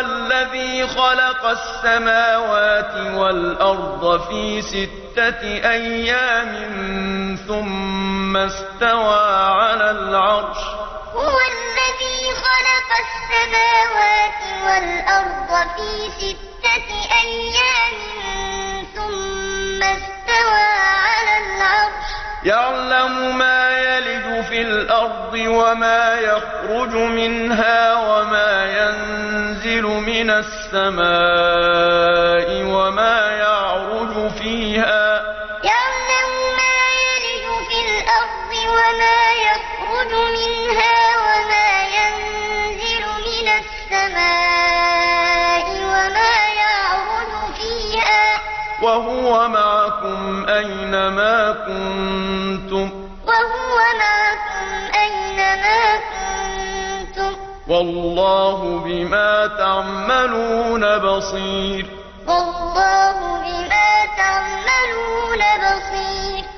الذي خلق السماوات والأرض في ستة أيام ثم استوى على العرش. هو الذي خلق السماوات والأرض في ستة أيام ثم استوى على العرش. يعلم ما يلج في الأرض وما يخرج منها وما ينزل من السماء وما يعرج فيها. يعلم ما يلج في الأرض وما يخرج منها وما ينزل من السماء وما يعرج فيها. وهو معكم أينما كنتم والله بما تعملون بصير. والله